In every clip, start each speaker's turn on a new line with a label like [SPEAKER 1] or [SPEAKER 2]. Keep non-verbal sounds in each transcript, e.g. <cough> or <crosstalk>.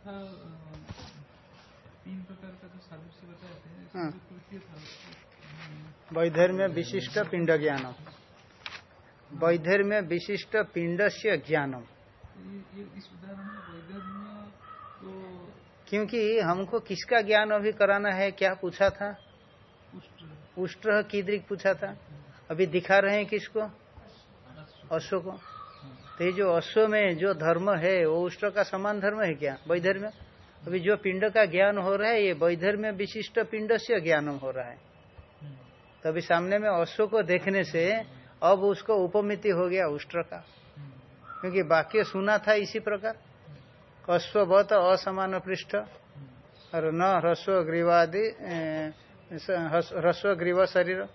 [SPEAKER 1] था तीन प्रकार का जो थे
[SPEAKER 2] हाँ।
[SPEAKER 1] तृतीय
[SPEAKER 2] वैधर्म्य विशिष्ट पिंड ज्ञानम वैधर्म्य विशिष्ट पिंड से ज्ञानम
[SPEAKER 1] इस उदाहरण में तो
[SPEAKER 2] क्योंकि हमको किसका ज्ञान अभी कराना है? क्या पूछा था? उष्ट्र कीदृक पूछा था? अभी दिखा रहे हैं किसको? अश्व को। तो ये जो अश्व में जो धर्म है, वो उष्ट का समान धर्म है क्या, वैधर्म्य? अभी जो पिंड का ज्ञान हो रहा है, ये वैधर्म्य विशिष्ट पिंड से ज्ञान हो रहा है। तभी सामने में अश्व को देखने से, अब उसको उपमिति हो गया उष्ट्र का। क्योंकि वाक्य सुना था इसी प्रकार। अश्ववत असमान पृष्ठ। और न ह्रस्व ग्रीवादि ह्रस्व ग्रीव शरीर।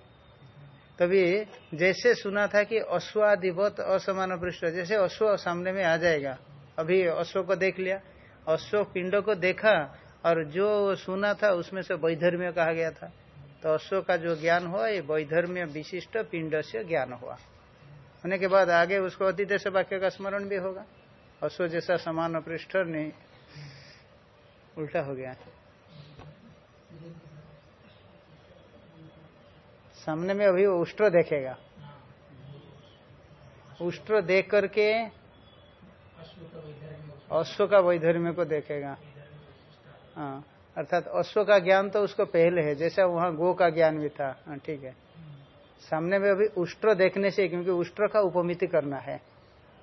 [SPEAKER 2] तभी जैसे सुना था कि अश्वादिवत असमान पृष्ठ, जैसे अश्व सामने में आ जाएगा। अभी अश्व को देख लिया। अश्व पिंड को देखा और जो सुना था उसमें से वैधर्म्य कहा गया था। तो अश्व का जो ज्ञान हुआ, ये वैधर्म्य विशिष्ट पिंड से ज्ञान हुआ। होने के बाद आगे उसको अतीत से वाक्य का स्मरण भी होगा। अश्व जैसा समान पृष्ठ नहीं, उल्टा हो गया। सामने में अभी उष्ट्र देखेगा। उष्ट्र देख करके अश्व का वैधर्म्य को देखेगा। हाँ अर्थात अश्व का ज्ञान तो उसको पहले है, जैसा वहाँ गो का ज्ञान भी था। हाँ ठीक है। सामने में अभी उष्ट्र देखने से, क्योंकि उष्ट्र का उपमिति करना है।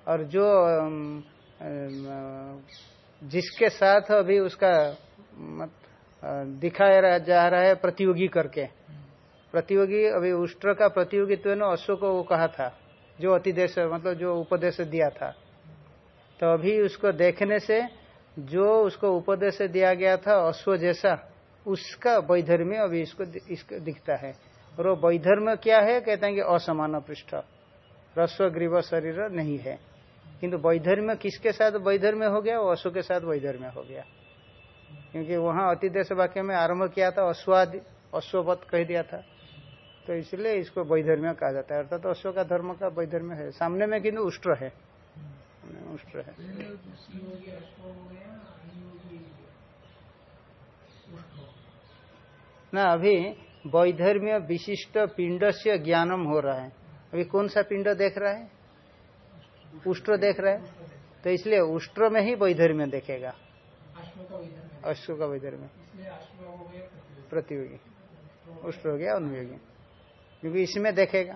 [SPEAKER 2] और जो जिसके साथ अभी उसका दिखाया जा रहा है प्रतियोगी करके प्रतियोगी, अभी उष्ट्र का प्रतियोगित्व ने अश्व को वो कहा था, जो अतिदेश मतलब जो उपदेश दिया था। तो अभी उसको देखने से, जो उसको उपदेश दिया गया था, अश्व जैसा, उसका वैधर्म्य अभी इसको दिखता है। और वो वैधर्म्य क्या है? कहते हैं कि असमान पृष्ठ। रस्व, ग्रीव, शरीर नहीं है। किंतु वैधर्म्य किसके साथ वैधर्म्य हो गया? वो अश्व के साथ वैधर्म्य हो गया। क्योंकि वहाँ अतिदेश वाक्य में आरंभ किया था, अश्वादि, अश्ववत कह दिया था। तो इसलिए इसको वैधर्म्य कहा जाता है। अर्थात तो अश्व का धर्म का वैधर्म्य है। सामने में किंतु उष्ट्र है। उष्ट्र है। ना अभी वैधर्म्य विशिष्ट पिंड से ज्ञानम हो रहा है। अभी कौन सा पिंड देख रहा है? उष्ट्र देख रहा है। तो इसलिए उष्ट्र में ही वैधर्म्य देखेगा। अश्व का वैधर्म्य। प्रतियोगी। उष्ट्र हो गया अनुयोगी। क्योंकि इसमें देखेगा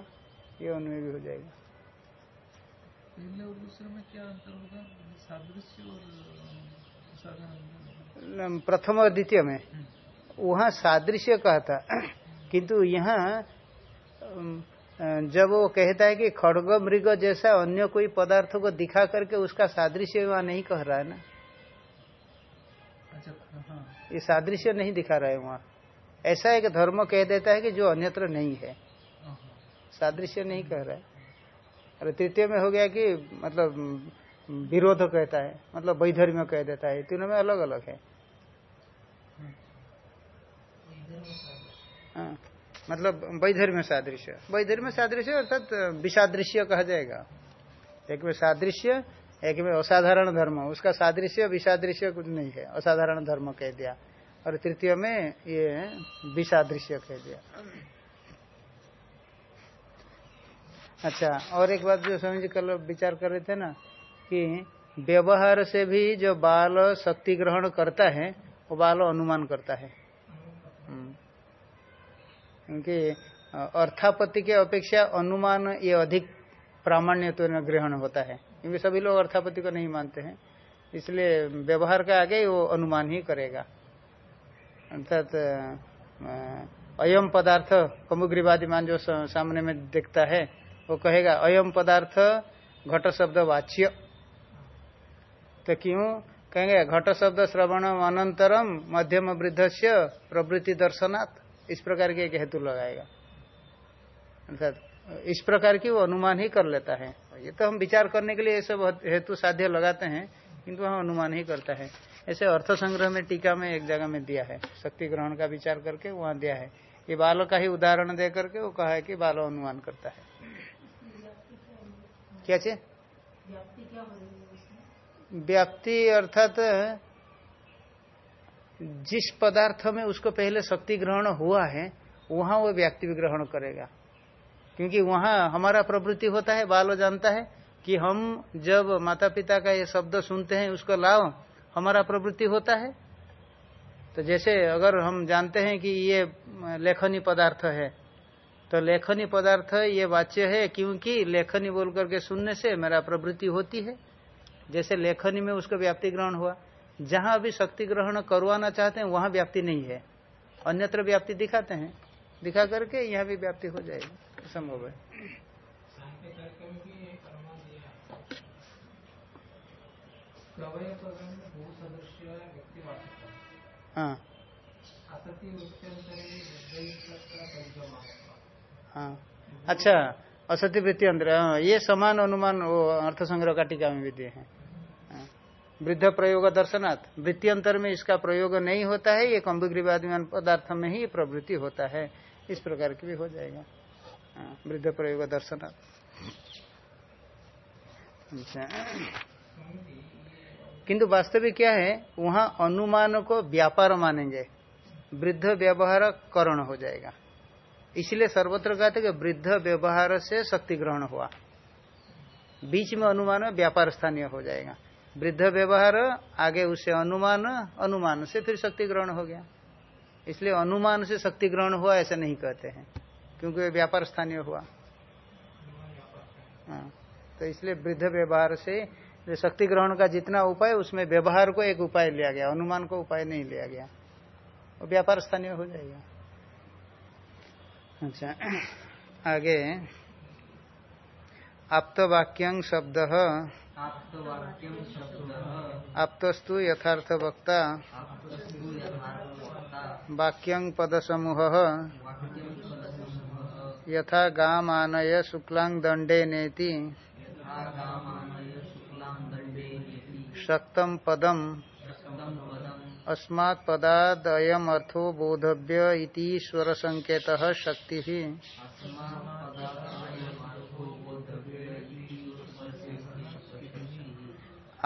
[SPEAKER 2] ये उनमें भी हो जाएगा।
[SPEAKER 1] पहले और दूसरे में क्या अंतर होगा? सादृश्य और
[SPEAKER 2] प्रथम और द्वितीय में। वहाँ सादृश्य कहा था किंतु यहाँ जब वो कहता है कि खड़ग मृग जैसा अन्य कोई पदार्थ को दिखा करके उसका सादृश्य वहाँ नहीं कह रहा है ना?
[SPEAKER 1] अच्छा हाँ।
[SPEAKER 2] ये सादृश्य नहीं दिखा रहा है वहाँ। ऐसा एक धर्म कह देता है कि जो अन्यत्र नहीं हाँ। सादृश्य नहीं कह रहा है। और तृतीय में हो गया कि मतलब विरोध कहता है मतलब वैधर्म्य कह देता है। तीनों में अलग अलग है। हाँ, मतलब वैधर्म्य सादृश्य। वैधर्म्य सादृश्य अर्थात विसादृश्य कहा जाएगा। एक में सादृश्य एक में असाधारण धर्म। उसका सादृश्य विसादृश्य कुछ नहीं है। असाधारण धर्म कह दिया। और तृतीय में ये विसादृश्य कह दिया। अच्छा और एक बात जो स्वामी जी कल विचार कर रहे थे ना, कि व्यवहार से भी जो बाल शक्ति ग्रहण करता है, वो बाल अनुमान करता है। हम्म। क्योंकि अर्थापत्ति के अपेक्षा अनुमान ये अधिक प्रामाण्य तो ग्रहण होता है। क्योंकि सभी लोग अर्थापत्ति को नहीं मानते हैं। इसलिए व्यवहार का आगे वो अनुमान ही करेगा। अर्थात अयम पदार्थ कमुग्रीवादी मान जो सामने में देखता है वो कहेगा अयम पदार्थ घट शब्द वाच्य तो क्यों? कहेंगे घट शब्द श्रवण अनंतरम मध्यम वृद्ध से प्रवृत्ति दर्शनात् इस प्रकार के हेतु लगाएगा। अर्थात, इस प्रकार की वो अनुमान ही कर लेता है। ये तो हम विचार करने के लिए ये सब हेतु साध्य लगाते हैं, किंतु हम अनुमान ही करता है। ऐसे अर्थ संग्रह में टीका में एक जगह में दिया है। शक्ति ग्रहण का विचार करके वहाँ दिया है। ये बालों का ही उदाहरण दे करके वो कहा है कि बालो अनुमान करता है। क्या चे व्याप्ति अर्थात जिस पदार्थ में उसको पहले शक्ति ग्रहण हुआ है वहाँ वो व्यक्ति भी ग्रहण करेगा। क्योंकि वहाँ हमारा प्रवृत्ति होता है बालो जानता है कि हम जब माता पिता का ये शब्द सुनते हैं उसको लाओ हमारा प्रवृत्ति होता है। तो जैसे अगर हम जानते हैं कि ये लेखनी पदार्थ है तो लेखनी पदार्थ ये वाच्य है क्योंकि लेखनी बोल करके सुनने से मेरा प्रवृत्ति होती है। जैसे लेखनी में उसका व्याप्ति ग्रहण हुआ। जहाँ अभी शक्ति ग्रहण करवाना चाहते हैं वहाँ व्याप्ति नहीं है। अन्यत्र व्याप्ति दिखाते हैं। दिखा करके यहाँ भी व्याप्ति हो जाएगी। संभव है। हाँ। हाँ। अच्छा असत्य वृत्ति अंतर हाँ, ये समान अनुमान वो अर्थ संग्रह का टीका में भी दिए हैं। वृद्ध प्रयोग दर्शनाथ वृत्ति अंतर में इसका प्रयोग नहीं होता है ये कम्बिग्रीवादिमान पदार्थ में ही प्रवृत्ति होता है। इस प्रकार की भी हो जाएगा। हाँ, वृद्ध प्रयोग दर्शनाथ अच्छा। किंतु वास्तविक क्या है वहाँ अनुमान को व्यापार मानेंगे। वृद्ध व्यवहार करण हो जाएगा। इसलिए सर्वत्र कहते कि वृद्ध व्यवहार से शक्ति ग्रहण हुआ। बीच में अनुमान व्यापार स्थानीय हो जाएगा। वृद्ध व्यवहार, आगे उससे अनुमान अनुमान से फिर शक्ति ग्रहण हो गया। इसलिए अनुमान से शक्ति ग्रहण हुआ ऐसा नहीं कहते हैं, क्योंकि व्यापार स्थानीय हुआ। हाँ तो इसलिए वृद्ध व्यवहार से शक्ति ग्रहण का जितना उपाय, उसमें व्यवहार को एक उपाय लिया गया, अनुमान को उपाय नहीं लिया गया। वो व्यापार स्थानीय हो जाएगा। अच्छा। आगे। आप्तवाक्य शब्द। आप्तस्तु यथार्थ वक्ता वाक्य पद समूह यथा गामानय शुक्लांग दंडे नेति। शक्तम पदम। अस्मात् पदाद बोधव्य इति स्वर संकेत शक्ति। ही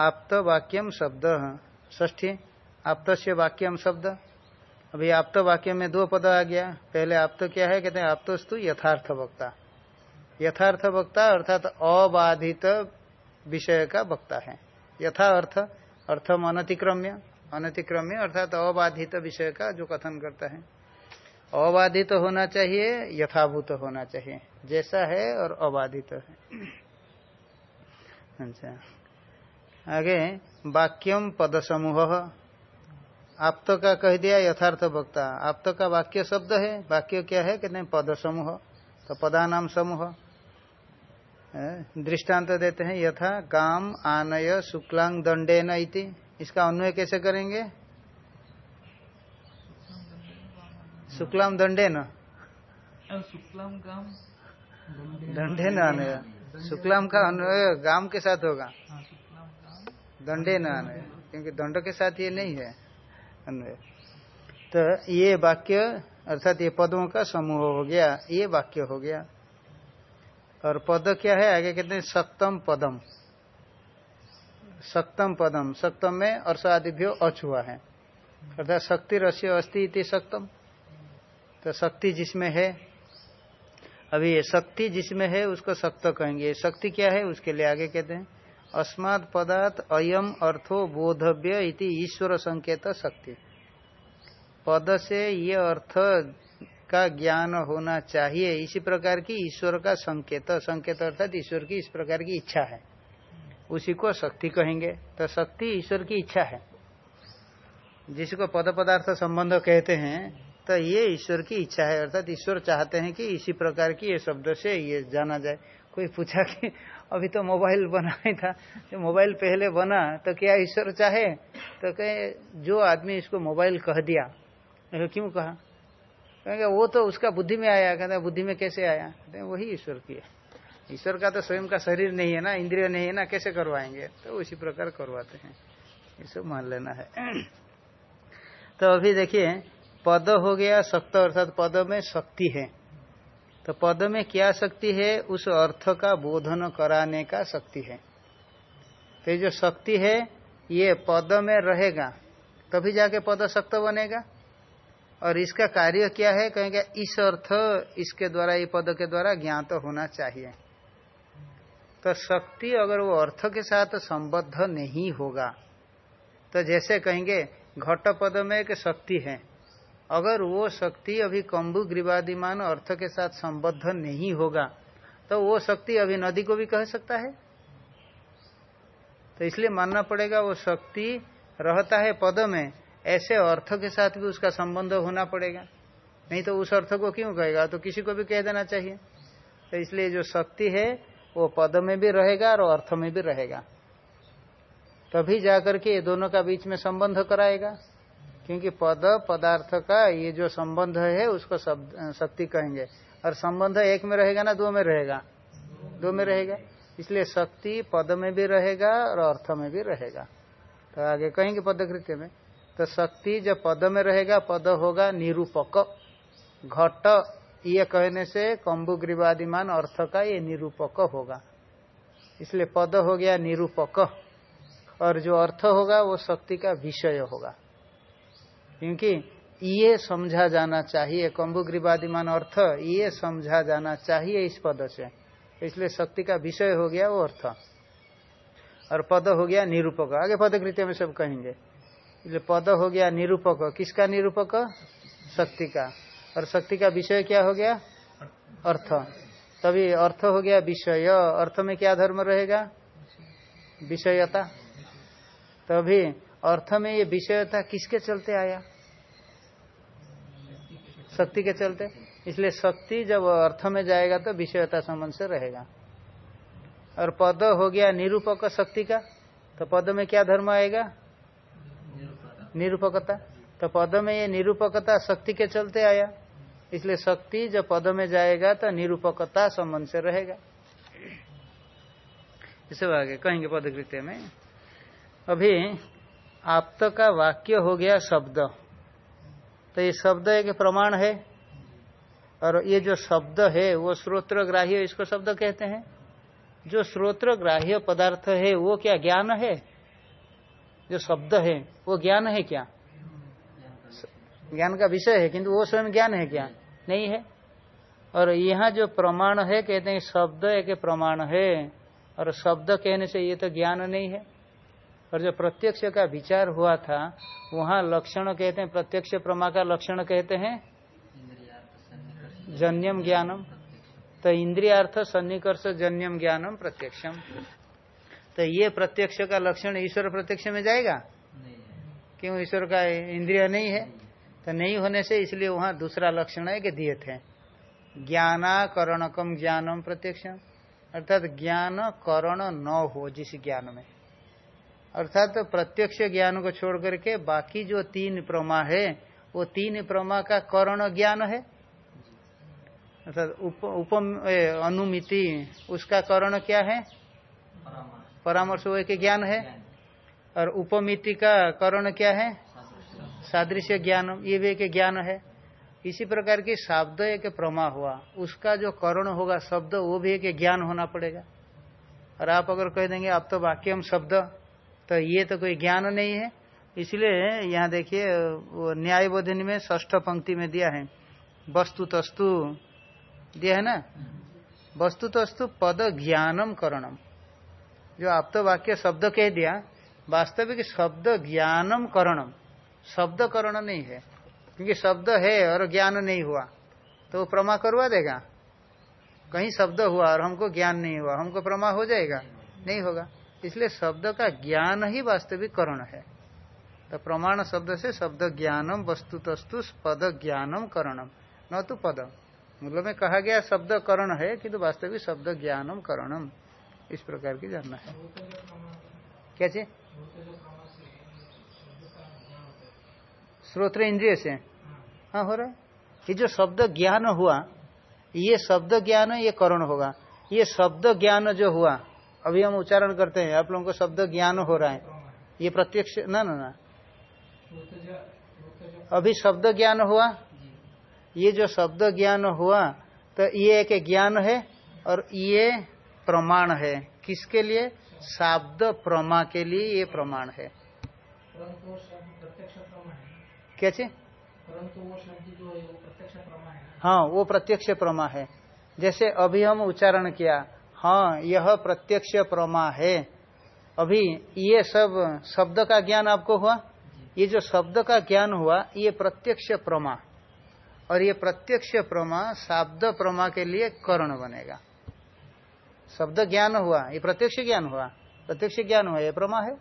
[SPEAKER 2] आप्त वाक्यम शब्द। ष्ठी आप्त से वाक्यम शब्द। अभी आप्त वाक्य में दो पद आ गया। पहले आप्त क्या है? कहते हैं, आप्तस्तु यथार्थ वक्ता। यथार्थ वक्ता अर्थात अबाधित विषय का वक्ता है। यथा अर्थ अर्थम अनतिक्रम्य अनतिक्रम्य अर्थात अबाधित विषय का जो कथन करता है। अबाधित होना चाहिए, यथाभूत होना चाहिए। जैसा है और अबाधित है। अच्छा। आगे, वाक्यम पद समूह आप तो का कह दिया यथार्थ वक्ता। आप तो का वाक्य शब्द है, वाक्य क्या है? कहते हैं पद समूह तो पदा नाम समूह दृष्टांत देते हैं, यथा, काम, आनय, शुक्लांग दंडे न इसका अन्वय कैसे करेंगे? शुक्लाम दंडे न।
[SPEAKER 1] शुक्लाम गाम
[SPEAKER 2] दंडे न। आने शुक्लाम का अन्वय गाम के साथ होगा।
[SPEAKER 1] हाँ,
[SPEAKER 2] दंडे न आने क्योंकि दंड के साथ ये नहीं है अन्वय। तो ये वाक्य अर्थात ये पदों का समूह हो गया। ये वाक्य हो गया। और पद क्या है? आगे कहते हैं सप्तम पदम। सप्तम पदम, सप्तम में अर्ष आदिभ्यो अच हुआ है। अर्थात शक्ति रस्य अस्थि इति सप्तम। तो शक्ति जिसमें है, अभी ये शक्ति जिसमें है, उसको सक्त कहेंगे। शक्ति क्या है, उसके लिए आगे कहते हैं, अस्मात् पदार्थ अयम अर्थो बोधव्य इति ईश्वर संकेत शक्ति। पद से ये अर्थ का ज्ञान होना चाहिए, इसी प्रकार की ईश्वर का संकेत। संकेत अर्थात ईश्वर की इस प्रकार की इच्छा है। उसी को शक्ति कहेंगे। तो शक्ति ईश्वर की इच्छा है। जिसको पद पदार्थ संबंध कहते हैं तो ये ईश्वर की इच्छा है। अर्थात ईश्वर चाहते हैं कि इसी प्रकार की ये शब्द से ये जाना जाए। कोई पूछा कि अभी तो मोबाइल बना ही था, जो मोबाइल पहले बना तो क्या ईश्वर चाहे? तो कहे, जो आदमी इसको मोबाइल कह दिया। तो क्यों कहा? कहेंगे, वो तो उसका बुद्धि में आया। कहते, बुद्धि में कैसे आया? कहते, वही ईश्वर की है। ईश्वर का तो स्वयं का शरीर नहीं है ना, इंद्रिय नहीं है ना, कैसे करवाएँगे? तो उसी प्रकार करवाते हैं। ये सब मान लेना है। <clears throat> तो अभी देखिए, पद हो गया शक्त अर्थात पद में शक्ति है। तो पद में क्या शक्ति है? उस अर्थ का बोधन कराने का शक्ति है। तो जो शक्ति है, ये पद में रहेगा, तभी जाके पद शक्त बनेगा। और इसका कार्य क्या है? कहेंगे, इस अर्थ, इसके द्वारा, ये पद के द्वारा ज्ञात तो होना चाहिए। तो शक्ति अगर वो अर्थ के साथ संबद्ध नहीं होगा तो जैसे कहेंगे, घट पद में एक शक्ति है। अगर वो शक्ति अभी कम्बु ग्रीवादिमान अर्थ के साथ संबद्ध नहीं होगा तो वो शक्ति अभी नदी को भी कह सकता है। तो इसलिए मानना पड़ेगा, वो शक्ति रहता है पद में, ऐसे अर्थ के साथ भी उसका संबंध होना पड़ेगा। नहीं तो उस अर्थ को क्यों कहेगा? तो किसी को भी कह देना चाहिए। तो इसलिए जो शक्ति है वो पद में भी रहेगा और अर्थ में भी रहेगा। तभी जाकर के ये दोनों का बीच में संबंध कराएगा। क्योंकि पद, पदार्थ का ये जो संबंध है, उसको शक्ति कहेंगे। और संबंध एक में रहेगा ना दो में रहेगा? दो में रहेगा। इसलिए शक्ति पद में भी रहेगा और अर्थ में भी रहेगा। तो आगे कहेंगे पदकृत्य में। तो शक्ति जब पद में रहेगा, पद होगा निरूपक, घट। ये कहने से कम्बु ग्रीवादिमान अर्थ का ये निरूपक होगा। इसलिए पद हो गया निरूपक। और जो अर्थ होगा, वो शक्ति का विषय होगा। क्योंकि ये समझा जाना चाहिए कम्बु ग्रीवादिमान अर्थ, ये समझा जाना चाहिए इस पद से। इसलिए शक्ति का विषय हो गया वो अर्थ। और पद हो गया निरूपक। आगे पदकृत्य में सब कहेंगे। इसलिए पद हो गया निरूपक। किसका निरूपक? शक्ति का। और शक्ति का विषय क्या हो गया? अर्थ। तभी अर्थ हो गया विषय। अर्थ में क्या धर्म रहेगा? विषयता। तभी अर्थ में ये विषयता किसके चलते आया? शक्ति के चलते। इसलिए शक्ति जब अर्थ में जाएगा तो विषयता संबंध से रहेगा। और पद हो गया निरूपक शक्ति का तो पद में क्या धर्म आएगा? निरूपकता। तो पद में ये निरूपकता शक्ति के चलते आया। इसलिए शक्ति जब पद में जाएगा तो निरूपकता संबंध से रहेगा। इसे आगे कहेंगे पदकृत्य में, अभी आप तो का वाक्य हो गया शब्द। तो ये शब्द एक प्रमाण है, और ये जो शब्द है, वो श्रोत्र ग्राह्य इसको शब्द कहते हैं। जो श्रोत्र ग्राह्य पदार्थ है, वो क्या ज्ञान है? जो शब्द है, वो ज्ञान है क्या? ज्ञान का विषय है, किंतु वो स्वयं ज्ञान है क्या? नहीं है। और यहाँ जो प्रमाण है कहते हैं शब्द एक प्रमाण है और शब्द कहने से ये तो ज्ञान नहीं है। और जो प्रत्यक्ष का विचार हुआ था वहाँ लक्षण कहते हैं प्रत्यक्ष प्रमा का लक्षण कहते हैं जन्यम ज्ञानम। तो इंद्रियार्थ सन्निकर्ष जन्यम ज्ञानम प्रत्यक्षम। तो ये प्रत्यक्ष का लक्षण ईश्वर प्रत्यक्ष में जाएगा? क्यों? ईश्वर का इंद्रिय नहीं है। तो नहीं होने से इसलिए वहाँ दूसरा लक्षण है कि दिए थे। ज्ञानाकरणकम ज्ञानम प्रत्यक्षम। अर्थात ज्ञान करण न हो जिस ज्ञान में। अर्थात तो प्रत्यक्ष ज्ञान को छोड़ करके बाकी जो तीन प्रमा है वो तीन प्रमा का करण ज्ञान है। अर्थात उप, उप अनुमिति उसका करण क्या है? परामर्श। वो एक ज्ञान है। और उपमिति का करण क्या है? सादृश्य ज्ञान ये भी एक ज्ञान है। इसी प्रकार की शब्द एक प्रमा हुआ, उसका जो करण होगा, शब्द, वो भी एक ज्ञान होना पड़ेगा। और आप अगर कह देंगे आप तो वाक्यम शब्द तो ये तो कोई ज्ञान नहीं है। इसलिए यहाँ देखिए न्याय बोधन में ष्ठ पंक्ति में दिया है। वस्तु तस्तु दिया है ना? वस्तु तस्तु पद ज्ञानम करणम। जो आप तो वाक्य शब्द कह दिया, वास्तविक शब्द ज्ञानम करणम। शब्द करण नहीं है, क्योंकि शब्द है और ज्ञान नहीं हुआ तो वो प्रमा करवा देगा। कहीं शब्द हुआ और हमको ज्ञान नहीं हुआ, हमको प्रमा हो जाएगा? नहीं होगा। इसलिए शब्द का ज्ञान ही वास्तविक करण है। तो प्रमाण शब्द से शब्द ज्ञानम वस्तु तस्तु पद ज्ञानम करणम। न तो पद। मूल में कहा गया शब्द करण है, किंतु तो वास्तविक शब्द ज्ञानम करणम। इस प्रकार की जानना है। क्या चीज़ श्रोत्र इंद्रिय से। हाँ हो रहा है? ये जो शब्द ज्ञान हुआ, ये शब्द ज्ञान, ये करण होगा। ये शब्द ज्ञान जो हुआ, अभी हम उच्चारण करते हैं, आप लोगों को शब्द ज्ञान हो रहा है। ये प्रत्यक्ष, ना ना ना। अभी शब्द ज्ञान हुआ, ये जो शब्द ज्ञान हुआ तो ये एक ज्ञान है और ये प्रमाण है। किसके लिए? शाब्द प्रमा के लिए ये प्रमाण है
[SPEAKER 1] परंतु वो शब्द प्रत्यक्ष प्रमा
[SPEAKER 2] क्या चीज़?
[SPEAKER 1] परंतु वो शब्द जो वो प्रत्यक्ष प्रमा है।
[SPEAKER 2] हाँ वो प्रत्यक्ष प्रमा है। जैसे अभी हम उच्चारण किया हाँ यह प्रत्यक्ष प्रमा है। अभी ये सब शब्द का ज्ञान आपको हुआ? ये जो शब्द का ज्ञान हुआ ये प्रत्यक्ष प्रमा। और ये प्रत्यक्ष प्रमा शाब्द प्रमा के लिए कर्ण बनेगा। शब्द ज्ञान हुआ ये प्रत्यक्ष ज्ञान हुआ। प्रत्यक्ष ज्ञान हुआ ये प्रमा है?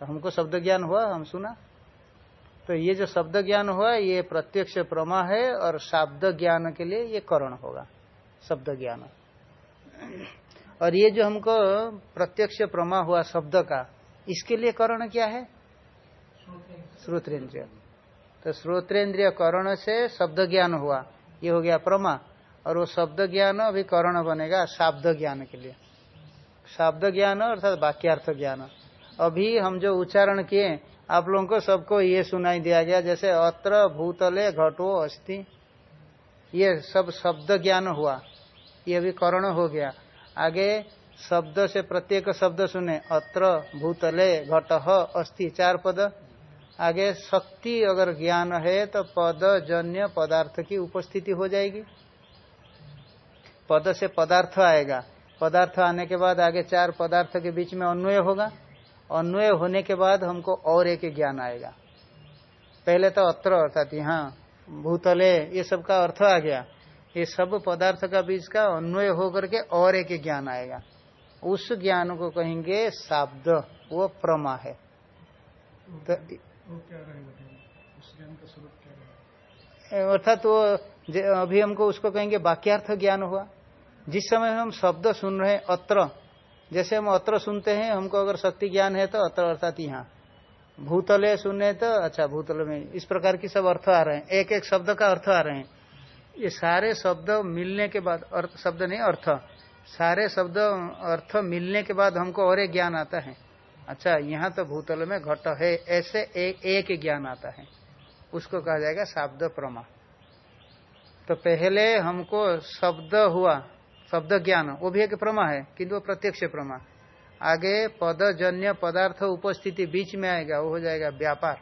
[SPEAKER 2] तो हमको शब्द ज्ञान हुआ हम सुना। तो ये जो शब्द ज्ञान हुआ, ये प्रत्यक्ष प्रमा है और शाब्द ज्ञान के लिए ये करण होगा शब्द ज्ञान और ये जो हमको प्रत्यक्ष प्रमा हुआ शब्द का, इसके लिए करण क्या है? श्रोत्रेंद्रिय तो श्रोत्रेंद्रिय करण से शब्द ज्ञान हुआ, ये हो गया प्रमा, और वो शब्द ज्ञान अभी करण बनेगा शाब्द ज्ञान के लिए। शाब्द ज्ञान अर्थात वाक्यार्थ ज्ञान अभी हम जो उच्चारण किए आप लोगों को सबको ये सुनाई दिया गया, जैसे अत्र भूतले घटो अस्थि ये सब शब्द ज्ञान हुआ, ये भी करण हो गया। आगे शब्द से प्रत्येक शब्द सुने, अत्र भूतले घट अस्थि चार पद। आगे शक्ति अगर ज्ञान है तो पद, जन्य पदार्थ की उपस्थिति हो जाएगी। पद से पदार्थ आएगा। पदार्थ आने के बाद आगे चार पदार्थ के बीच में अन्वय होगा। अन्वय होने के बाद हमको और एक ज्ञान आएगा। पहले तो अत्र अर्थात यहाँ भूतले ये सब का अर्थ आ गया। ये सब पदार्थ का बीच का अन्वय होकर के और एक ज्ञान आएगा। उस ज्ञान को कहेंगे शाब्द वो प्रमा है। तो अर्थात वो अभी हमको उसको कहेंगे वाक्यार्थ ज्ञान हुआ। जिस समय हम शब्द सुन रहे हैं अत्र जैसे हम अत्र सुनते हैं, हमको अगर शक्ति ज्ञान है तो अत्र अर्थात यहाँ। भूतले सुनने तो अच्छा भूतल में इस प्रकार की सब अर्थ आ रहे हैं। एक एक शब्द का अर्थ आ रहे हैं। ये सारे शब्द मिलने के बाद, अर्थ, शब्द नहीं, अर्थ। सारे शब्द, अर्थ मिलने के बाद हमको और एक ज्ञान आता है। अच्छा यहाँ तो भूतल में घट है, ऐसे एक एक ज्ञान आता है। उसको कहा जाएगा शब्द प्रमा। तो पहले हमको शब्द हुआ। शब्द ज्ञान वो भी एक प्रमा है, किंतु वो प्रत्यक्ष प्रमा। आगे पद जन्य पदार्थ उपस्थिति बीच में आएगा, वो हो जाएगा व्यापार।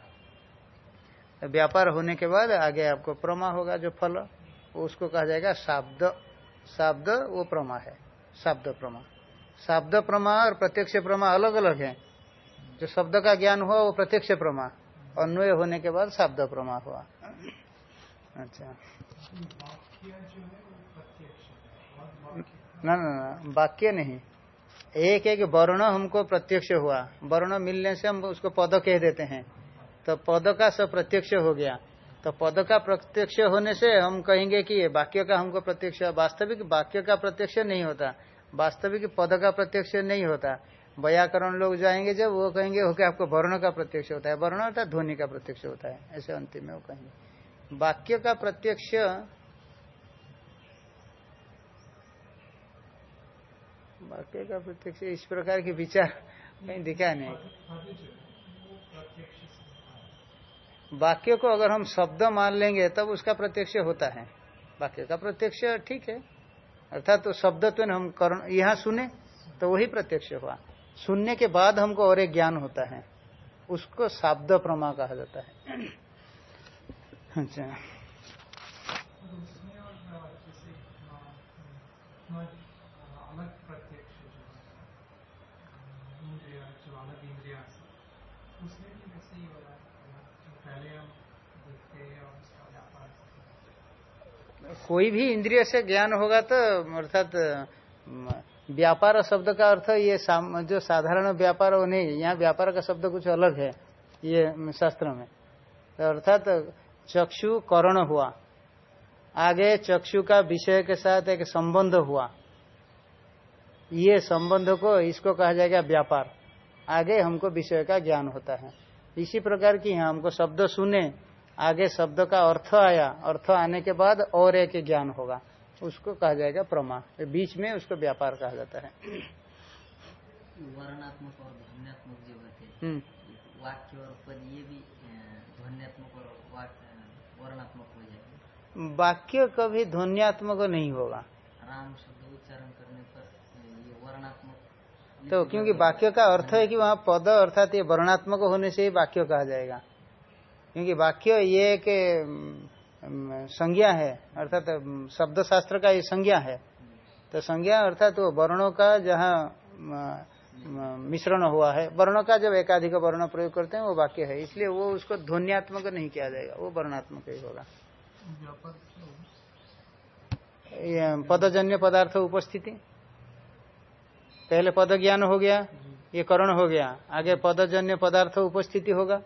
[SPEAKER 2] व्यापार होने के बाद आगे आपको प्रमा होगा, जो फल, उसको कहा जाएगा शाब्द। शाब्द, वो प्रमा है, शाब्द प्रमा। शाब्द प्रमा और प्रत्यक्ष प्रमा अलग अलग है। जो शब्द का ज्ञान हुआ, वो प्रत्यक्ष प्रमा। अन्वय होने के बाद शाब्द प्रमा हुआ। अच्छा। ना ना ना, वाक्य नहीं। एक एक वर्ण हमको प्रत्यक्ष हुआ। वर्ण मिलने से हम उसको पद कह देते हैं। तो पद का सब प्रत्यक्ष हो गया। तो पद का प्रत्यक्ष होने से हम कहेंगे कि वाक्य का हमको प्रत्यक्ष, वास्तविक वाक्य का प्रत्यक्ष नहीं होता। वास्तविक पद का प्रत्यक्ष नहीं होता। व्याकरण लोग जाएँगे जब, वो कहेंगे हो आपको वर्ण का प्रत्यक्ष होता है। वर्ण है, ध्वनि का प्रत्यक्ष होता है। ऐसे अंतिम में वो कहेंगे। वाक्य का प्रत्यक्ष वाक्य का प्रत्यक्ष इस प्रकार के विचार कहीं दिखा नहीं। वाक्य को अगर हम शब्द मान लेंगे, तब उसका प्रत्यक्ष होता है। वाक्य का प्रत्यक्ष ठीक है। अर्थात तो शब्द तो हम करण, यहाँ सुने तो वही प्रत्यक्ष हुआ। सुनने के बाद हमको और एक ज्ञान होता है। उसको शब्द प्रमा कहा जाता है। अच्छा। कोई भी इंद्रिय से ज्ञान होगा तो अर्थात व्यापार शब्द का अर्थ ये जो साधारण व्यापार वो नहीं, यहाँ व्यापार का शब्द कुछ अलग है, ये शास्त्र में। तो अर्थात, चक्षु करण हुआ। आगे चक्षु का विषय के साथ एक संबंध हुआ। ये संबंध को, इसको कहा जाएगा व्यापार। आगे हमको विषय का ज्ञान होता है। इसी प्रकार की हमको शब्द सुने आगे शब्द का अर्थ आया अर्थ आने के बाद और एक ज्ञान होगा। उसको कहा जाएगा प्रमा। बीच में उसको व्यापार कहा जाता है।
[SPEAKER 3] वर्णात्मक और ध्वन्यात्मक जो होते हम्म। वाक्य और पद ये भी ध्वन्यात्मक और वर्णात्मक हो जाएगा।
[SPEAKER 2] वाक्य कभी ध्वन्यात्मक नहीं होगा।
[SPEAKER 3] राम शब्द उच्चारण करने पर ये वर्णात्मक
[SPEAKER 2] तो क्योंकि वाक्य का अर्थ है कि वहाँ पद अर्थात ये वर्णात्मक होने से ही वाक्य कहा जाएगा। क्योंकि वाक्य ये एक संज्ञा है, अर्थात शब्द शास्त्र का ये संज्ञा है। तो संज्ञा अर्थात वो वर्णों का जहाँ मिश्रण हुआ है। वर्णों का जब एकाधिक वर्ण प्रयोग करते हैं, वो वाक्य है। इसलिए वो उसको ध्वनियात्मक नहीं किया जाएगा, वो वर्णात्मक ही होगा। पदजन्य पदार्थ उपस्थिति। पहले पद ज्ञान हो गया, ये करण हो गया। आगे पदजन्य पदार्थ उपस्थिति होगा।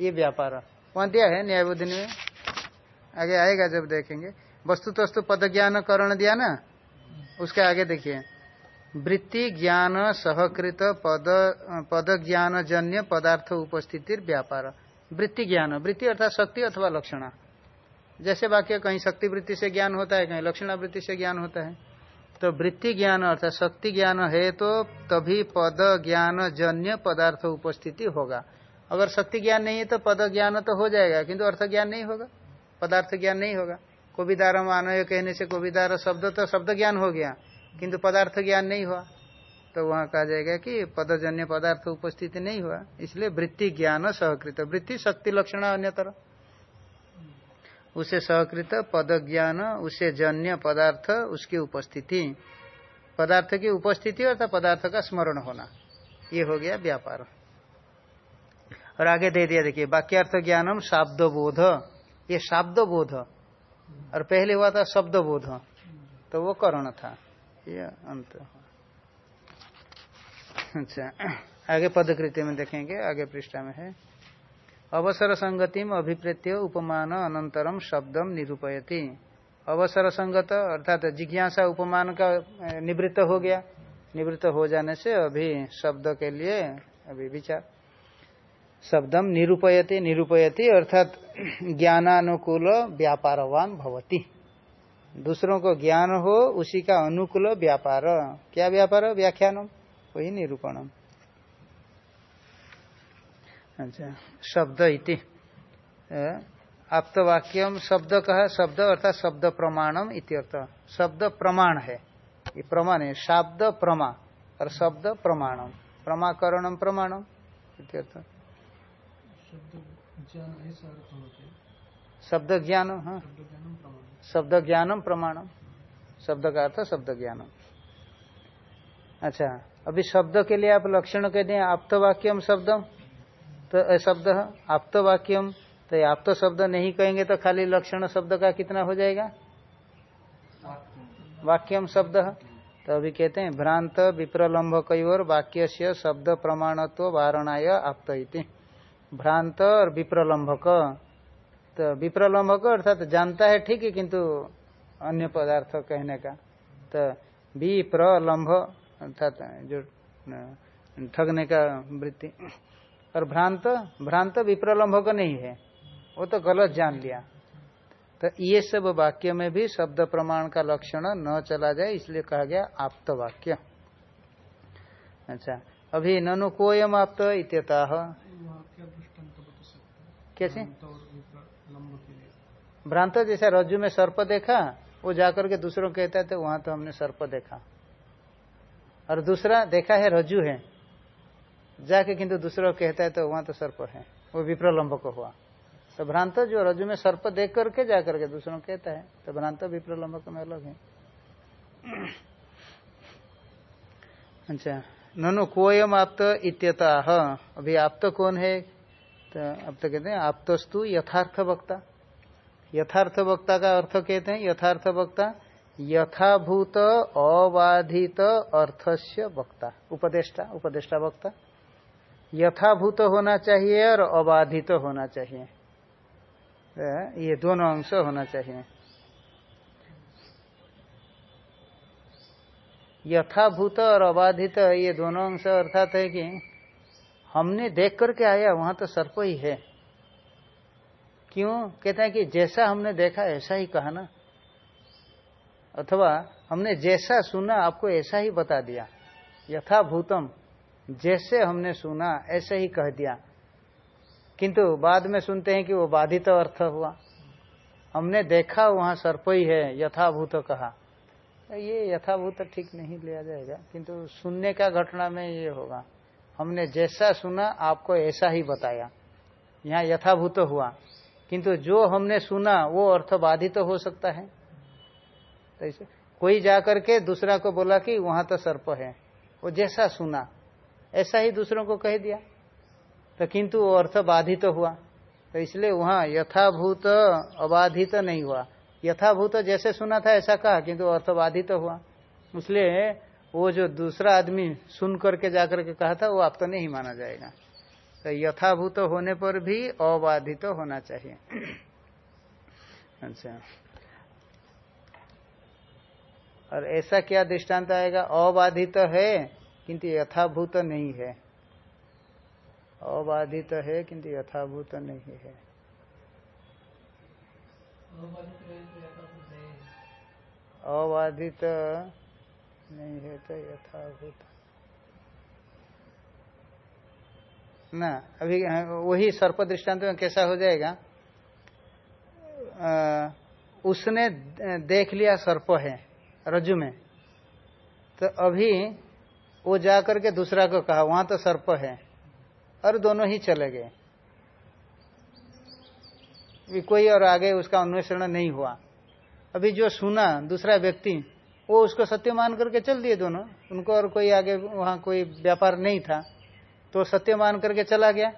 [SPEAKER 2] ये व्यापार। वहाँ दिया है न्यायबोधन में आगे आएगा जब देखेंगे। वस्तु तस्तु पद ज्ञान करण दिया ना? उसके आगे देखिए। वृत्ति, ज्ञान, सहकृत, पद पद ज्ञान जन्य पदार्थ उपस्थिति व्यापार। वृत्ति ज्ञान। वृत्ति अर्थात शक्ति अथवा लक्षणा। जैसे वाक्य कहीं शक्ति वृत्ति से ज्ञान होता है, कहीं लक्षणा वृत्ति से ज्ञान होता है। तो वृत्ति ज्ञान अर्थात शक्ति ज्ञान है तो तभी पद ज्ञान जन्य पदार्थ उपस्थिति होगा। अगर शक्ति ज्ञान नहीं है तो पद ज्ञान तो हो जाएगा, किंतु अर्थ ज्ञान नहीं होगा, पदार्थ ज्ञान नहीं होगा। कोविदार मानव कहने से कोविदार शब्द तो शब्द ज्ञान हो गया, किंतु पदार्थ ज्ञान नहीं हुआ। तो वहाँ कहा जाएगा कि पदजन्य पदार्थ उपस्थिति नहीं हुआ, इसलिए वृत्ति ज्ञान सहकृत, वृत्ति शक्ति लक्षण अन्यतर। उसे सहकृत पद ज्ञान, उसे जन्य पदार्थ, उसकी उपस्थिति। पदार्थ की उपस्थिति अर्थात पदार्थ का स्मरण होना, ये हो गया व्यापार। और आगे दे दिया, देखिए वाक्यार्थ ज्ञानम शाब्द बोध ये शाब्द बोध और पहले हुआ था शब्द बोध तो वो करण था। ये अंत। अच्छा आगे पदकृति में देखेंगे, आगे पृष्ठा में है। अवसर संगतिम अभिप्रेत्य उपमान अनंतरम शब्दम निरूपयती। अवसर संगत अर्थात जिज्ञासा उपमान का निवृत्त हो गया। निवृत्त हो जाने से अभी शब्द के लिए अभी विचार। शब्दम निरूपयति निरूपयति, अर्थात ज्ञानानुकूल व्यापारवान भवती। दूसरों को ज्ञान हो, उसी का अनुकूल व्यापार। क्या व्यापार? व्याख्यानम। वही निरूपणम। अच्छा शब्द इति। आप्तवाक्यम शब्द कहा शब्द अर्थात शब्द प्रमाणम इत्यर्थ शब्द प्रमाण है। ये प्रमाण है। शब्द प्रमा और शब्द प्रमाणम। प्रमाकरणम प्रमाणम इत्यर्थ शब्द ज्ञान हाँ। शब्द ज्ञानम प्रमाणम शब्द का अर्थ शब्द ज्ञानम अच्छा अभी शब्द के लिए आप लक्षण कहते हैं आप्तवाक्यम शब्दम तो शब्द, आप्तवाक्यम तो आप तो शब्द नहीं कहेंगे तो खाली लक्षण शब्द का कितना हो जाएगा? वाक्यम शब्द। तो अभी कहते हैं, भ्रांत विप्रलम्भ कई और वाक्य शब्द प्रमाणत्व वारणाय आप्त भ्रांत और विप्रलम्भक तो विप्रलम्भक अर्थात तो जानता है ठीक है किंतु अन्य पदार्थ कहने का। तो विप्रलम्भ अर्थात जो ठगने का वृत्ति। और भ्रांत भ्रांत विप्रलम्भक नहीं है। वो तो गलत जान लिया। तो ये सब वाक्य में भी शब्द प्रमाण का लक्षण न चला जाए, इसलिए कहा गया आप्त वाक्य। अच्छा अभी ननु कोयम आप्त इत्यता कैसे? भ्रांत जैसा रज्जु में सर्प देखा वो जाकर के दूसरों कहता है तो वहाँ तो हमने सर्प देखा। और दूसरा देखा है रज्जु है। जाके किंतु दूसरा कहता है तो वहाँ तो सर्प है। वो विप्रलम्ब को हुआ। तो भ्रांत जो रज्जु में सर्प देख करके जाकर के दूसरों कहता है तो भ्रांत विप्रलम्बक में अलग है। अच्छा। ननु कोयम आप्त इत्यता। अभी आप्त कौन है? तो अब तो कहते हैं आप्तस्तु यथार्थ वक्ता यथार्थ वक्ता का अर्थ कहते हैं यथार्थ वक्ता यथाभूत, अबाधित, अर्थस्य वक्ता। उपदेष्टा उपदेष्टा वक्ता यथाभूत होना चाहिए और अबाधित होना चाहिए। ये दोनों अंश होना चाहिए। यथाभूत और अबाधित, ये दोनों अंश अर्थात है कि हमने देख करके आया, वहाँ तो सर्प ही है। क्यों? कहते हैं कि जैसा हमने देखा, ऐसा ही कहा ना। अथवा हमने जैसा सुना, आपको ऐसा ही बता दिया। यथा भूतम जैसे हमने सुना, ऐसे ही कह दिया। किंतु बाद में सुनते हैं कि वो बाधित तो अर्थ हुआ। हमने देखा, वहाँ सर्प ही है, यथाभूत कहा। ये यथाभूत ठीक नहीं लिया जाएगा, किंतु सुनने का घटना में ये होगा। हमने जैसा सुना, आपको ऐसा ही बताया। यहाँ यथाभूत हुआ। किंतु जो हमने सुना, वो अर्थबाधित तो हो सकता है। तो इसे कोई जाकर के दूसरा को बोला कि वहाँ तो सर्प है। वो जैसा सुना, ऐसा ही दूसरों को कह दिया। तो किंतु वो अर्थ बाधित तो हुआ। तो इसलिए वहाँ यथाभूत अबाधित नहीं हुआ। यथाभूत जैसे सुना था, ऐसा कहा, किंतु अर्थ बाधित हुआ। इसलिए वो जो दूसरा आदमी सुन करके जाकर के कहा था, वो आप तो नहीं माना जाएगा। तो यथाभूत तो होने पर भी अबाधित तो होना चाहिए। <clears throat> अच्छा। और ऐसा क्या दृष्टांत आएगा? अबाधित तो है, किंतु यथाभूत नहीं है। अबाधित है, किंतु यथाभूत नहीं है। अबाधित नहीं है तो यथाभूत। ना अभी वही सर्प दृष्टांत में कैसा हो जाएगा? आ, उसने देख लिया सर्प है रज्जु में। तो अभी वो जा करके दूसरा को कहा वहाँ तो सर्प है। और दोनों ही चले गए। कोई और आगे उसका अन्वेषण नहीं हुआ। अभी जो सुना दूसरा व्यक्ति वो उसको सत्य मान करके चल दिए दोनों। उनको और कोई आगे वहाँ कोई व्यापार नहीं था। तो सत्य मान करके चला गया।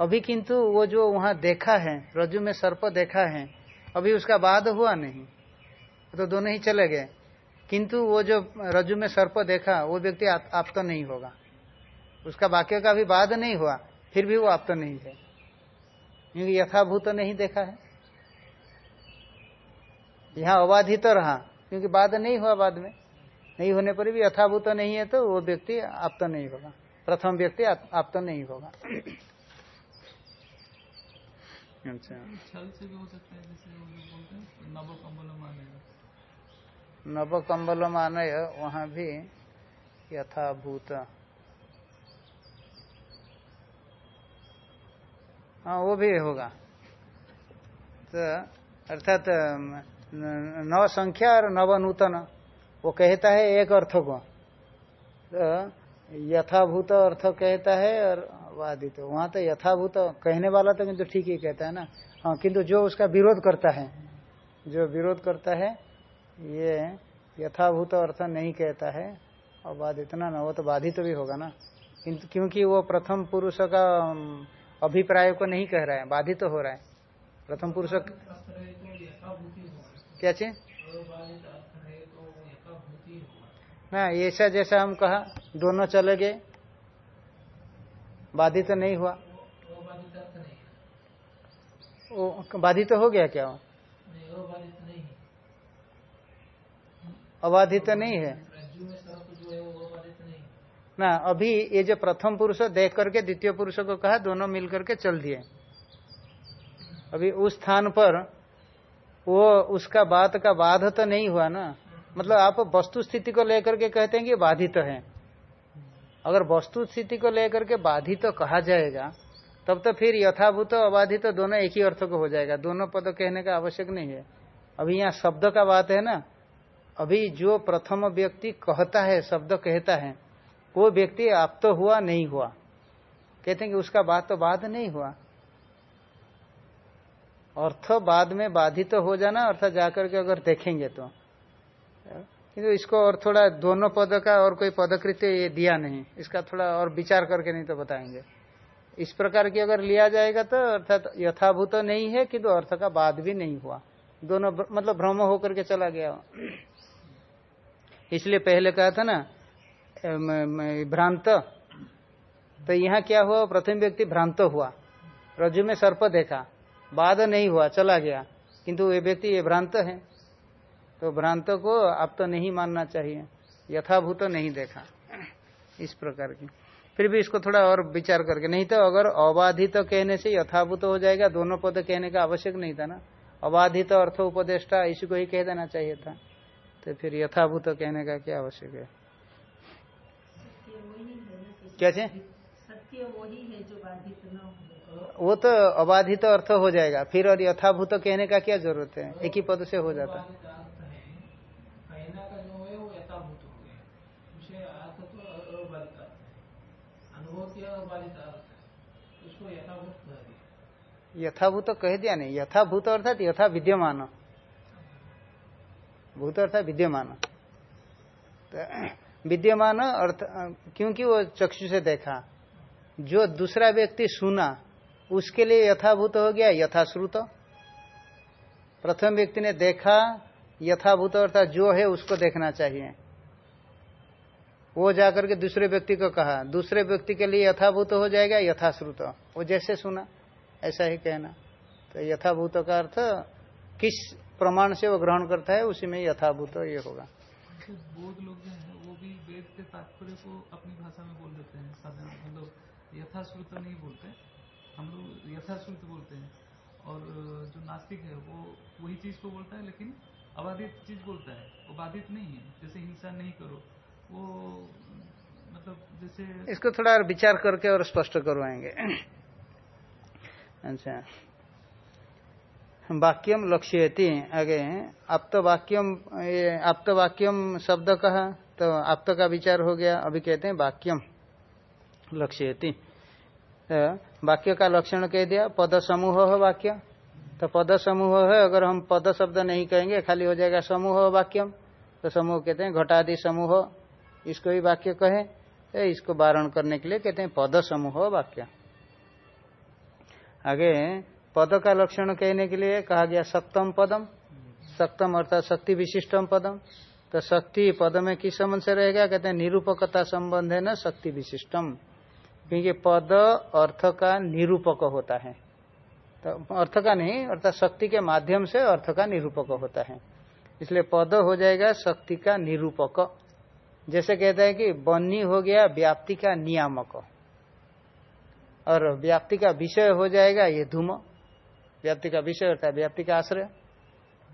[SPEAKER 2] अभी किंतु वो जो वहाँ देखा है रज्जु में सर्प देखा है अभी उसका बाद हुआ नहीं। तो दोनों ही चले गए। किंतु वो जो रज्जु में सर्प देखा वो व्यक्ति आप, तो नहीं होगा। उसका वाक्य का भी बाद नहीं हुआ फिर भी वो आप तो नहीं है। क्योंकि यथाभूत नहीं देखा है। यहाँ अबाधित तो रहा। क्योंकि बाद नहीं हुआ बाद में। नहीं होने पर भी यथाभूत नहीं है तो वो व्यक्ति आप तो नहीं होगा। प्रथम व्यक्ति आप तो नहीं होगा।
[SPEAKER 1] अच्छा। छल से भी हो सकता है जैसे बोलते हैं नव कम्बल माने
[SPEAKER 2] नव कम्बल माने वहाँ भी यथाभूत। हाँ वो भी होगा। तो अर्थात नव संख्या और नव नूतन वो कहता है एक अर्थ को तो यथाभूत अर्थ कहता है और वादित। वहाँ तो यथाभूत कहने वाला तो किंतु ठीक ही कहता है ना। हाँ किंतु जो उसका विरोध करता है, जो विरोध करता है, ये यथाभूत अर्थ नहीं कहता है और बाधित ना ना, वो तो बाधित भी होगा ना। किंतु क्योंकि वो प्रथम पुरुष का अभिप्राय को नहीं कह रहा है, बाधित तो हो रहा है। प्रथम पुरुष क्या चीज़? ना, ऐसा जैसा हम कहा, दोनों चले गए। बाधित तो नहीं हुआ। बाधित तो हो गया क्या? वो अबाधित तो नहीं है। ना, अभी ये जो प्रथम पुरुष देख करके द्वितीय पुरुष को कहा, दोनों मिलकर के चल दिए। अभी उस स्थान पर वो उसका बात का बाध तो नहीं हुआ ना। मतलब आप वस्तु स्थिति को लेकर के कहते हैं कि बाधित तो है। अगर वस्तु स्थिति को लेकर के बाधित तो कहा जाएगा, तब तो फिर यथाभूत तो अबाधित तो दोनों एक ही अर्थ को हो जाएगा। दोनों पद कहने का आवश्यक नहीं है। अभी यहाँ शब्द का बात है ना। अभी जो प्रथम व्यक्ति कहता है, शब्द कहता है, वो व्यक्ति आप तो हुआ, नहीं हुआ। कहते हैं कि उसका बात तो बाद नहीं हुआ। अर्थ बाद में बाधित तो हो जाना, अर्थात जाकर के अगर देखेंगे तो। किंतु इसको और थोड़ा दोनों पद का और कोई पदकृत्य ये दिया नहीं। इसका थोड़ा और विचार करके नहीं तो बताएँगे। इस प्रकार की अगर लिया जाएगा तो अर्थात यथाभूत तो नहीं है, किंतु अर्थ का बाद भी नहीं हुआ। दोनों मतलब भ्रम होकर के चला गया। इसलिए पहले कहा था ना भ्रांत। तो यहाँ क्या हुआ? प्रथम व्यक्ति भ्रांत हुआ। रज्जु में सर्प देखा। बाद नहीं हुआ चला गया। किंतु ये व्यक्ति ये भ्रांत है। तो भ्रांत को आप तो नहीं मानना चाहिए। यथाभूत तो नहीं देखा इस प्रकार की। फिर भी इसको थोड़ा और विचार करके नहीं तो अगर अबाधित तो कहने से यथाभूत तो हो जाएगा दोनों पद कहने का आवश्यक नहीं था ना। अबाधित तो अर्थ उपदेष्टा इसी को ही कह देना चाहिए था। तो फिर यथाभूत तो कहने का क्या आवश्यक है? क्या सत्य वही है जो बाधित न वो तो अबाधित तो अर्थ हो जाएगा। फिर और यथाभूत तो कहने का क्या ज़रूरत है? एक ही पद से हो जाता। है यथाभूत कह दिया नहीं। यथाभूत अर्थात यथा विद्यमान। भूत अर्थात विद्यमान। तो विद्यमान अर्थ, क्योंकि वो चक्षु से देखा, जो दूसरा व्यक्ति सुना उसके लिए यथाभूत हो गया, यथाश्रुत। प्रथम व्यक्ति ने देखा, यथाभूत अर्थात जो है उसको देखना चाहिए। वो जाकर के दूसरे व्यक्ति को कहा, दूसरे व्यक्ति के लिए यथाभूत हो जाएगा, यथाश्रुत। वो जैसे सुना, ऐसा ही कहना। तो यथाभूत का अर्थ, किस प्रमाण से वो ग्रहण करता है, उसी में यथाभूत ये होगा।
[SPEAKER 1] बोध लोग जो वो भी वेद के तात्पर्य को अपनी भाषा में बोल देते हैं, साधारण मतलब यथाश्रुत नहीं बोलते। हम लोग यथाश्रुत बोलते हैं। और जो नास्तिक है, वो वही चीज़ को बोलता है, लेकिन अबाधित चीज़ बोलता है। वो बाधित नहीं है। जैसे हिंसा नहीं करो। वो मतलब जैसे
[SPEAKER 2] इसको थोड़ा विचार करके और स्पष्ट करवाएँगे। अच्छा। वाक्यम लक्ष्यति, आगे आप तो वाक्यम आप तो वाक्यम शब्द कहा तो आप तो का विचार हो गया। अभी कहते हैं वाक्यम लक्ष्यति। तो वाक्य का लक्षण कह दिया, पद समूह हो वाक्य। तो पद समूह है, अगर हम पद शब्द नहीं कहेंगे, खाली हो जाएगा समूह वाक्यम। तो समूह कहते हैं घटादि समूह। इसको ही वाक्य कहे। इसको वारण करने के लिए कहते हैं पद समूह वाक्य। आगे, पद का लक्षण कहने के लिए कहा गया सप्तम पदम। सप्तम अर्थात शक्ति विशिष्टम पदम। तो शक्ति पद में किस संबंध से रहेगा? कहते हैं निरूपकता संबंध है न, शक्ति विशिष्टम। क्योंकि पद अर्थ का निरूपक होता है। तो अर्थ का नहीं, अर्थात शक्ति के माध्यम से अर्थ का निरूपक होता है। इसलिए पद हो जाएगा शक्ति का निरूपक। जैसे कहता है कि बन्नी हो गया व्याप्ति का नियामक। और व्याप्ति का विषय हो जाएगा ये धूम। व्याप्ति का विषय है व्याप्ति का आश्रय।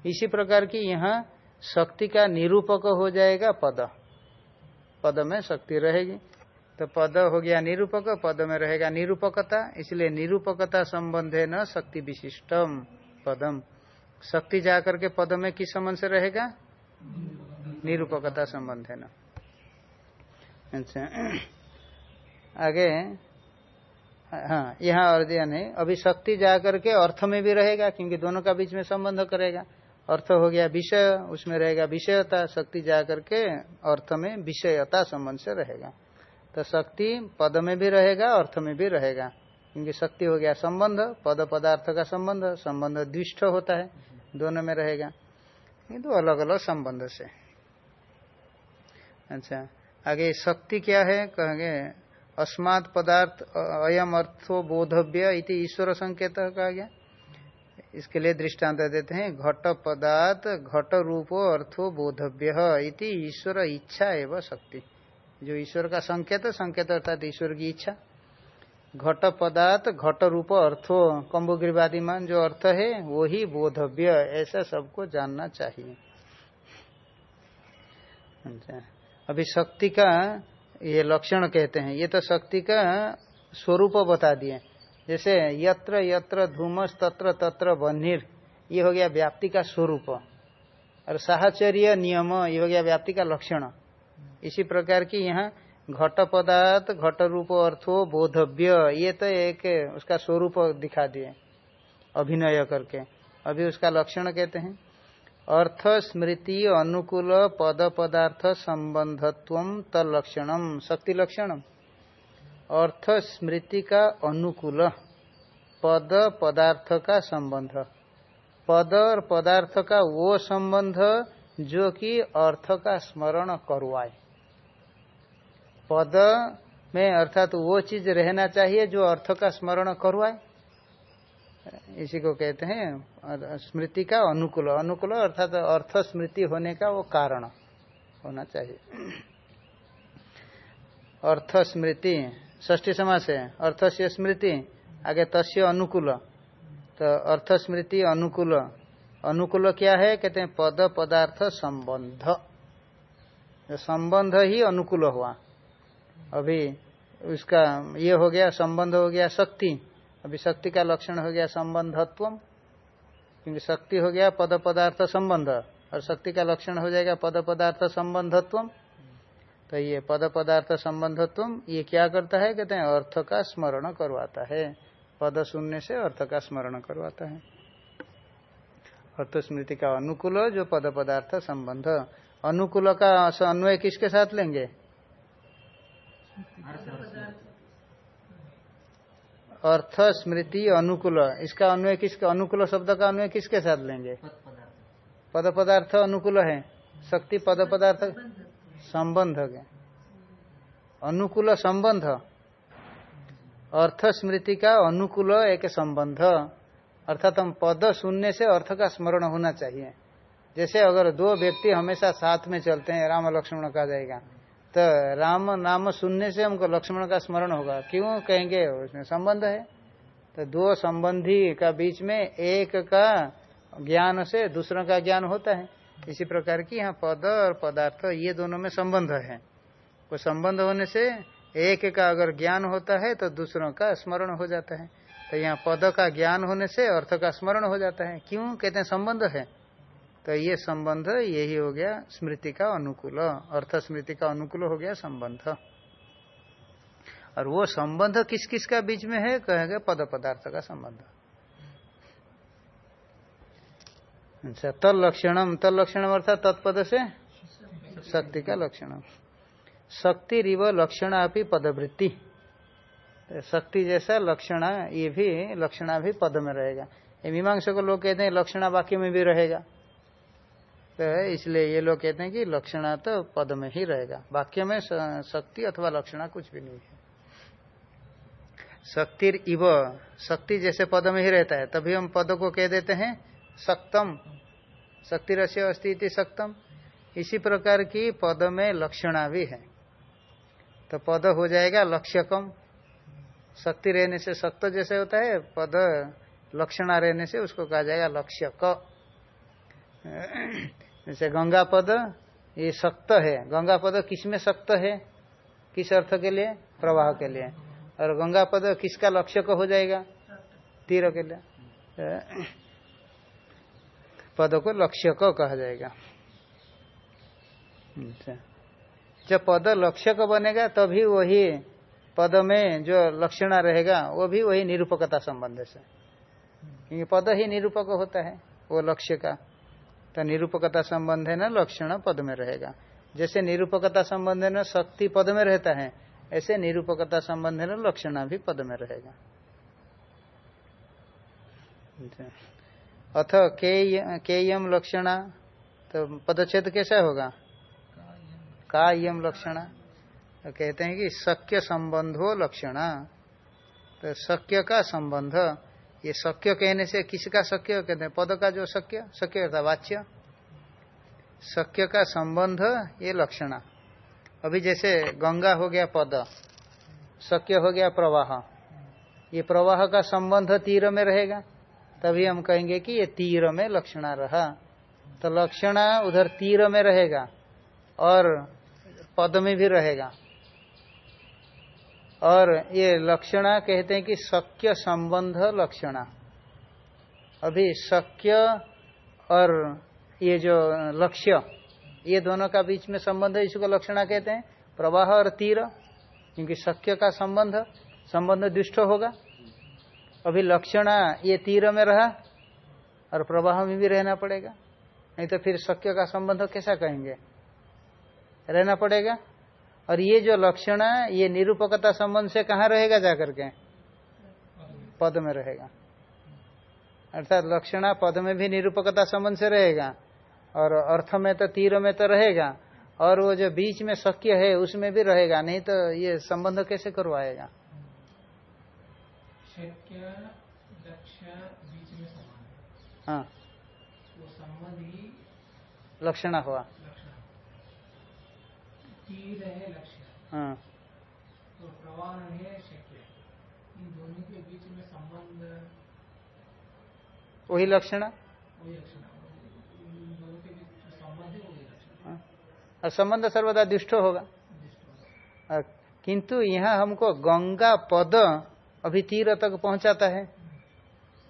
[SPEAKER 2] इसी प्रकार की यहाँ शक्ति का निरूपक हो जाएगा पद। पद में शक्ति रहेगी। तो पद हो गया निरूपक, पद में रहेगा निरूपकता, इसलिए निरूपकता संबंध है न शक्ति विशिष्टम पदम। शक्ति जाकर के पद में किस संबंध से रहेगा? निरूपकता संबंध है न। अच्छा। आगे हाँ यहाँ और दिया नहीं। अभी शक्ति जाकर के अर्थ में भी रहेगा, क्योंकि दोनों का बीच में संबंध करेगा। अर्थ हो गया विषय, उसमें रहेगा विषयता, शक्ति जाकर के अर्थ में विषयता संबंध से रहेगा। तो शक्ति पद में भी रहेगा, अर्थ में भी रहेगा। क्योंकि शक्ति हो गया संबंध, पद पदार्थ का संबंध संबंध द्विष्ठ होता है, दोनों में रहेगा। किंतु तो अलग अलग संबंध से। अच्छा आगे शक्ति क्या है? कहेंगे, अस्मात् पदार्थ अयम अर्थो बोधव्य इति ईश्वर संकेत कहा गया। इसके लिए दृष्टांत देते हैं, घट पदार्थ, घट रूपो अर्थो बोधव्य ईश्वर इच्छा एवं शक्ति। जो ईश्वर का संकेत संकेत अर्थात ईश्वर की इच्छा। घट पदार्थ, घट रूप, अर्थो कम्बुग्रीवादिमान जो अर्थ है वो ही बोधव्य, ऐसा सबको जानना चाहिए। अच्छा। अभी शक्ति का ये लक्षण कहते हैं। ये तो शक्ति का स्वरूप बता दिए। जैसे यत्र यत्र, धूमस, तत्र तत्र, बन्हीर, ये हो गया व्याप्ति का स्वरूप। और साहचर्य, नियम, ये हो गया व्याप्ति का लक्षण। इसी प्रकार की यहाँ घट पदार्थ, घट रूप अर्थो बोधव्य, ये तो एक उसका स्वरूप दिखा दिए, अभिनय करके। अभी उसका लक्षण कहते हैं, अर्थ स्मृति अनुकूल पद पदार्थ संबंधत्व तलक्षणम शक्ति लक्षणम अर्थ स्मृति का अनुकूल, पद पदार्थ का संबंध। पद और पदार्थ का वो संबंध जो कि अर्थ का स्मरण करवाए। पद में अर्थात वो चीज़ रहना चाहिए जो अर्थ का स्मरण करवाए इसी को कहते हैं स्मृति का अनुकूल। अनुकूल अर्थात अर्थ स्मृति होने का वो कारण होना चाहिए। अर्थ स्मृति ष्टी समास है। अर्थ से स्मृति, आगे तस्य अनुकूल। तो अर्थ स्मृति अनुकूल। अनुकूल क्या है? कहते हैं पद, पदार्थ, संबंध। संबंध ही अनुकूल हुआ। अभी उसका ये हो गया, संबंध हो गया, शक्ति। अभी शक्ति का लक्षण हो गया संबंधत्व क्योंकि शक्ति हो गया पद पदार्थ संबंध, और शक्ति का लक्षण हो जाएगा पद पदार्थ संबंधत्व तो ये पद पदार्थ संबंधत्व ये क्या करता है, कहते हैं, अर्थ का स्मरण करवाता है। पद सुनने से अर्थ का स्मरण करवाता है। अर्थ स्मृति का अनुकूल, जो पद पदार्थ संबंध। अनुकूल का अन्वय किसके साथ लेंगे? अर्थ स्मृति अनुकूल। इसका अन्वय किसका अनुकूल शब्द का अन्वय किसके साथ लेंगे? पद पदार्थ अनुकूल है। शक्ति पद पदार्थ संबंध के। अनुकूल संबंध। अर्थ स्मृति का अनुकूल एक संबंध। अर्थात हम पद सुनने से अर्थ का स्मरण होना चाहिए। जैसे अगर दो व्यक्ति हमेशा साथ में चलते हैं, राम लक्ष्मण कहा जाएगा तो राम नाम सुनने से हमको लक्ष्मण का स्मरण होगा। क्यों कहेंगे? उसमें संबंध है। तो दो संबंधी का बीच में एक का ज्ञान से दूसरों का ज्ञान होता है। इसी प्रकार की यहाँ पद और पदार्थ, ये दोनों में संबंध है। वो संबंध होने से एक का अगर ज्ञान होता है तो दूसरों का स्मरण हो जाता है। तो यहाँ पद का ज्ञान होने से अर्थ का स्मरण हो जाता है। क्यों? कहते हैं संबंध है। तो ये संबंध यही हो गया स्मृति का अनुकूल। अर्थ स्मृति का अनुकूल हो गया संबंध। और वो संबंध किस किस का बीच में है? कहेगा पद पदार्थ का संबंध। अच्छा तलक्षणम तलक्षणम अर्थात तत्पद से? शक्ति का लक्षण शक्ति रिव लक्षण अभी पदवृत्ति। शक्ति जैसा लक्षण, ये भी लक्षणा भी पद में रहेगा। ये मीमांसा को लोग कहते हैं लक्षणा वाक्य में भी रहेगा। तो इसलिए ये लोग कहते हैं कि लक्षणा तो पद में ही रहेगा। वाक्य में शक्ति अथवा लक्षणा कुछ भी नहीं है। शक्ति इव, शक्ति जैसे पद में ही रहता है, तभी हम पद को कह देते हैं सक्तम शक्ति रस्य अस्थिति सक्तम इसी प्रकार की पद में लक्षणा भी है। तो पद हो जाएगा लक्ष्यकम। शक्ति रहने से सक्त जैसे होता है, पद लक्षणा रहने से उसको कहा जाएगा लक्ष्यक। जैसे गंगा पद, ये सक्त है। गंगा पद किसमें सक्त है? किस अर्थ के लिए? प्रवाह के लिए। और गंगा पद किसका लक्ष्य को हो जाएगा? तीर के लिए। पद को लक्ष्य को कहा जाएगा। अच्छा। जब पद लक्ष्य को बनेगा, तभी वही पद में जो लक्षणा रहेगा, वो भी वही निरूपकता संबंध से। क्योंकि पद ही निरूपक होता है, वो लक्ष्य का। तो निरूपकता संबंध है ना, लक्षण पद में रहेगा। जैसे निरूपकता संबंध है ना, शक्ति पद में रहता है, ऐसे निरूपकता संबंध है ना लक्षणा भी पद में रहेगा। अथ के यम लक्षणा तो पदच्छेद कैसा होगा? का यम लक्षणा। तो कहते हैं कि शक्य संबंधो लक्षणा। तो शक्य का संबंध ये शक्य कहने से किसका शक्य कहते हैं? पद का जो शक्य शक्य था वाच्य। शक्य का संबंध, ये लक्षणा। अभी जैसे गंगा हो गया पद शक्य हो गया प्रवाह। ये प्रवाह का संबंध तीर में रहेगा। तभी हम कहेंगे कि ये तीर में लक्षणा रहा। तो लक्षणा उधर तीर में रहेगा और पद में भी रहेगा। और ये लक्षणा कहते हैं कि शक्य संबंध लक्षणा। अभी शक्य और ये जो लक्ष्य, ये दोनों का बीच में संबंध है, इसको लक्षणा कहते हैं। प्रवाह और तीर, क्योंकि शक्य का संबंध संबंध दुष्ट होगा। अभी लक्षणा ये तीर में रहा और प्रवाह में भी रहना पड़ेगा। नहीं तो फिर शक्य का संबंध कैसा कहेंगे? रहना पड़ेगा? और ये जो लक्षण ये निरूपकता संबंध से कहाँ रहेगा जाकर के? पद में रहेगा। अर्थात लक्षणा पद में भी निरूपकता संबंध से रहेगा और अर्थ में तो तीर में तो रहेगा और वो जो बीच में शक्य है उसमें भी रहेगा नहीं तो ये संबंध कैसे करवाएगा? हाँ। लक्षणा हुआ।
[SPEAKER 1] तीर है लक्ष्य।
[SPEAKER 2] हाँ
[SPEAKER 1] तो प्रवाह है शक्य। इन दोनों के बीच में संबंध।
[SPEAKER 2] वही लक्षण?
[SPEAKER 1] है वही लक्षण।
[SPEAKER 2] हाँ। और संबंध सर्वदा दुष्ट होगा। किंतु यहाँ हमको गंगा पद अभी तीर तक पहुंचाता है।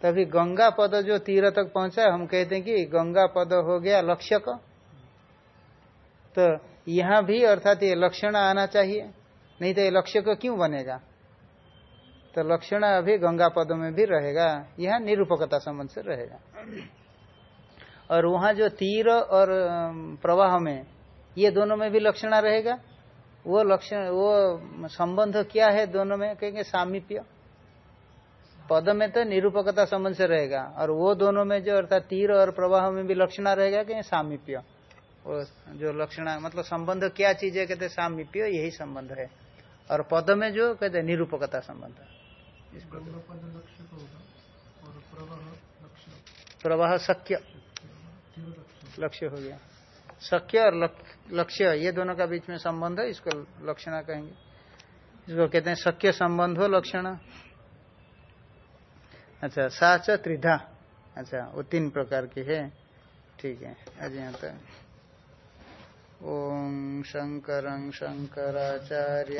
[SPEAKER 2] तभी गंगा पद जो तीर तक पहुँचा हम कहते हैं कि गंगा पद हो गया लक्ष्य का। तो यहाँ भी अर्थात ये लक्षण आना चाहिए, नहीं तो ये लक्ष्य को क्यों बनेगा? तो लक्षण अभी गंगा पद में भी रहेगा, यह निरूपकता संबंध से रहेगा। और वहाँ जो तीर और प्रवाह में, ये दोनों में भी लक्षणा रहेगा? वो लक्षण, वो संबंध क्या है दोनों में, कहेंगे सामीप्य। पद में तो निरूपकता संबंध से रहेगा, और वो दोनों में जो अर्थात तीर और प्रवाह में भी लक्षणा रहेगा कि सामीप्य। वो जो लक्षण मतलब संबंध क्या चीज़ है कहते सामीप्य यही संबंध है। और पद में जो कहते निरूपकता संबंध। प्रवाह शक्य लक्ष्य हो गया। शक्य और लक्ष्य ये दोनों का बीच में संबंध है इसको लक्षणा कहेंगे। इसको कहते हैं शक्य संबंध हो लक्षण। अच्छा साच त्रिधा। अच्छा वो तीन प्रकार की है। ठीक है आज यहाँ तक। ओम शंकर शंकराचार्य